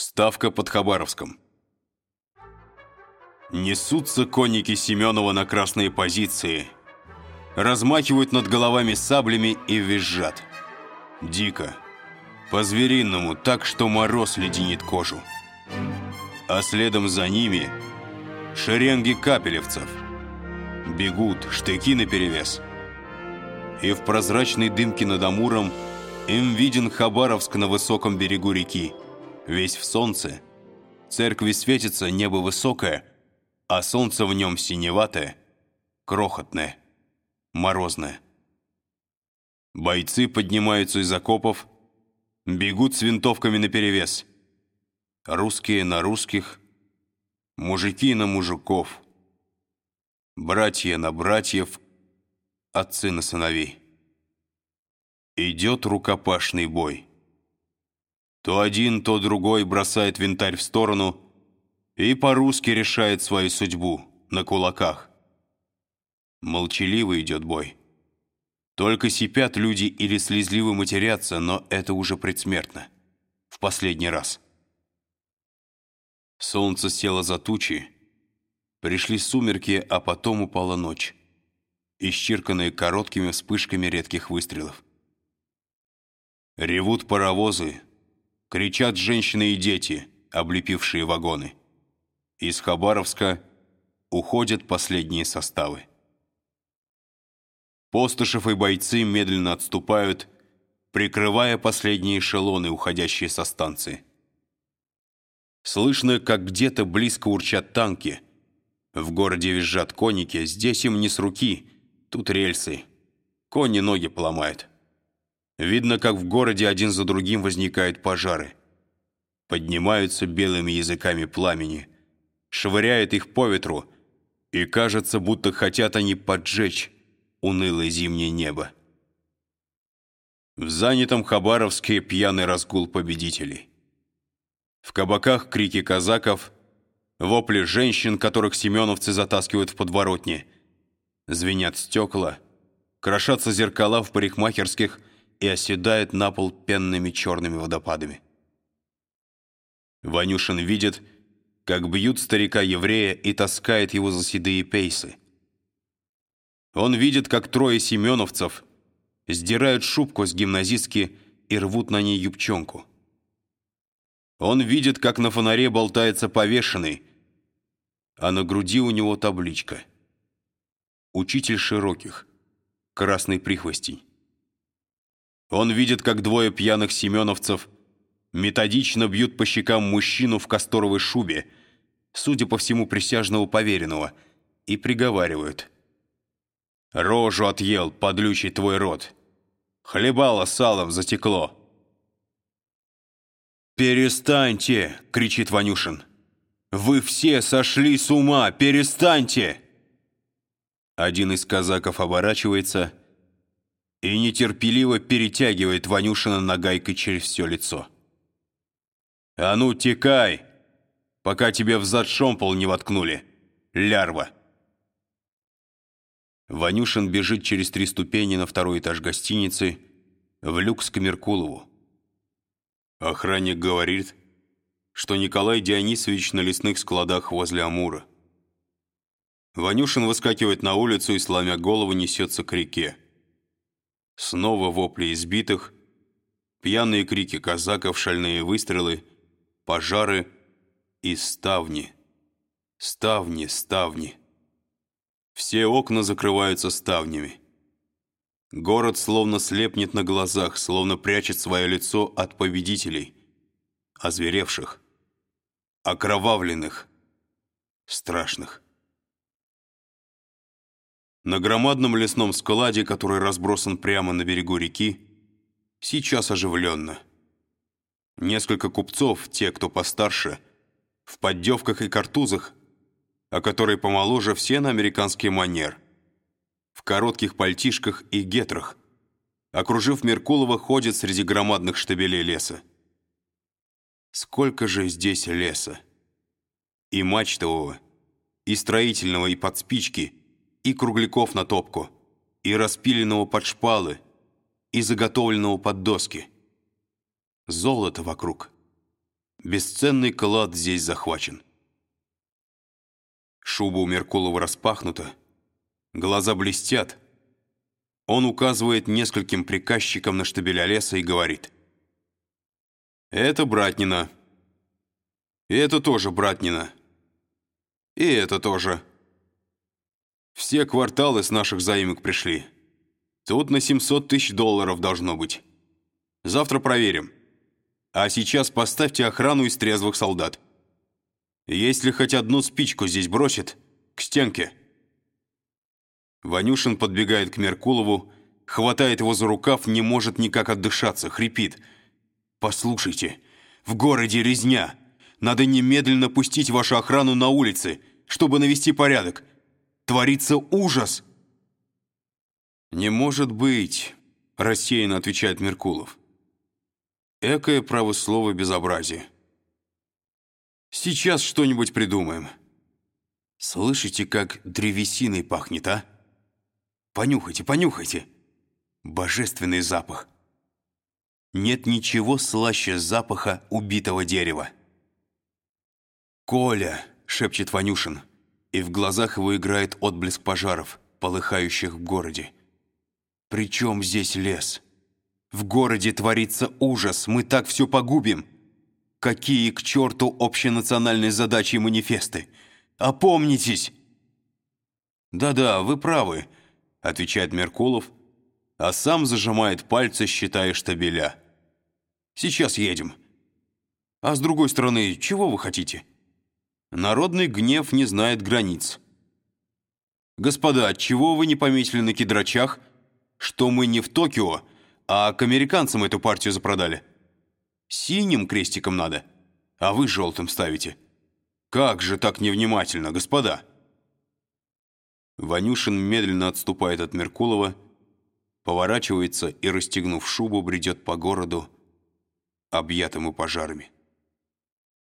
Ставка под Хабаровском. Несутся конники Семенова на красные позиции. Размахивают над головами саблями и визжат. Дико. По-звериному, так что мороз леденит кожу. А следом за ними шеренги капелевцев. Бегут, штыки наперевес. И в прозрачной дымке над Амуром им виден Хабаровск на высоком берегу реки. Весь в солнце. Церкви светится, небо высокое, а солнце в нем синеватое, крохотное, морозное. Бойцы поднимаются из окопов, бегут с винтовками наперевес. Русские на русских, мужики на мужиков, братья на братьев, отцы на сыновей. Идет рукопашный бой. То один, то другой бросает винтарь в сторону и по-русски решает свою судьбу на кулаках. Молчаливо идет бой. Только сипят люди или слезливо матерятся, но это уже предсмертно. В последний раз. Солнце село за тучи, пришли сумерки, а потом упала ночь, исчерканные короткими вспышками редких выстрелов. Ревут паровозы, кричат женщины и дети, облепившие вагоны. Из Хабаровска уходят последние составы. Постышев и бойцы медленно отступают, прикрывая последние эшелоны, уходящие со станции. Слышно, как где-то близко урчат танки. В городе визжат конники, здесь им не с руки, тут рельсы. Кони ноги поломают. Видно, как в городе один за другим возникают пожары. Поднимаются белыми языками пламени, швыряют их по ветру, и кажется, будто хотят они поджечь унылое зимнее небо. В занятом Хабаровске пьяный разгул победителей. В кабаках крики казаков, вопли женщин, которых семеновцы затаскивают в подворотни. Звенят стекла, крошатся зеркала в парикмахерских и оседает на пол пенными черными водопадами. Ванюшин видит, как бьют старика-еврея и таскает его за седые пейсы. Он видит, как трое семеновцев сдирают шубку с гимназистки и рвут на ней юбчонку. Он видит, как на фонаре болтается повешенный, а на груди у него табличка. Учитель широких, красный прихвостень. Он видит, как двое пьяных семеновцев методично бьют по щекам мужчину в касторовой шубе, судя по всему, присяжного поверенного, и приговаривают. «Рожу отъел, подлючий твой рот. Хлебало салом затекло». «Перестаньте!» — кричит Ванюшин. «Вы все сошли с ума! Перестаньте!» Один из казаков оборачивается и нетерпеливо перетягивает Ванюшина нагайкой через все лицо. «А ну, текай, пока тебе в зад шомпол не воткнули, лярва!» Ванюшин бежит через три ступени на второй этаж гостиницы в люкс к Меркулову. Охранник говорит, что Николай Дионисович на лесных складах возле Амура. Ванюшин выскакивает на улицу и, сломя голову, несется к реке. Снова вопли избитых, пьяные крики казаков, шальные выстрелы, пожары и ставни. Ставни, ставни. Все окна закрываются ставнями. Город словно слепнет на глазах, словно прячет свое лицо от победителей, озверевших, окровавленных, страшных. На громадном лесном складе, который разбросан прямо на берегу реки, сейчас оживленно. Несколько купцов, те, кто постарше, в поддевках и картузах, а которые помоложе все на американский манер, в коротких пальтишках и гетрах, окружив Меркулова, ходят среди громадных штабелей леса. Сколько же здесь леса! И мачтового, и строительного, и под спички – и кругляков на топку, и распиленного под шпалы, и заготовленного под доски. Золото вокруг. Бесценный клад здесь захвачен. Шуба у Меркулова распахнута, глаза блестят. Он указывает нескольким приказчикам на штабеля леса и говорит. «Это Братнина. И это тоже Братнина. И это тоже. Все кварталы с наших заимок пришли. Тут на 700 тысяч долларов должно быть. Завтра проверим. А сейчас поставьте охрану из трезвых солдат. Если хоть одну спичку здесь бросит, к стенке». Ванюшин подбегает к Меркулову, хватает его за рукав, не может никак отдышаться, хрипит. «Послушайте, в городе резня. Надо немедленно пустить вашу охрану на улицы, чтобы навести порядок. Творится ужас!» «Не может быть», — рассеянно отвечает Меркулов. «Экое право слова безобразие. Сейчас что-нибудь придумаем. Слышите, как древесиной пахнет, а? Понюхайте, понюхайте. Божественный запах. Нет ничего слаще запаха убитого дерева. «Коля!» — шепчет Ванюшин, и в глазах его играет отблеск пожаров, полыхающих в городе. «При чем здесь лес? В городе творится ужас, мы так все погубим!» Какие к черту общенациональные задачи и манифесты? Опомнитесь!» «Да-да, вы правы», — отвечает Меркулов, а сам зажимает пальцы, считая штабеля. «Сейчас едем. А с другой стороны, чего вы хотите? Народный гнев не знает границ. Господа, чего вы не пометили на кедрачах, что мы не в Токио, а к американцам эту партию запродали?» Синим крестиком надо, а вы желтым ставите. Как же так невнимательно, господа?» Ванюшин медленно отступает от Меркулова, поворачивается и, расстегнув шубу, бредет по городу, объятому пожарами.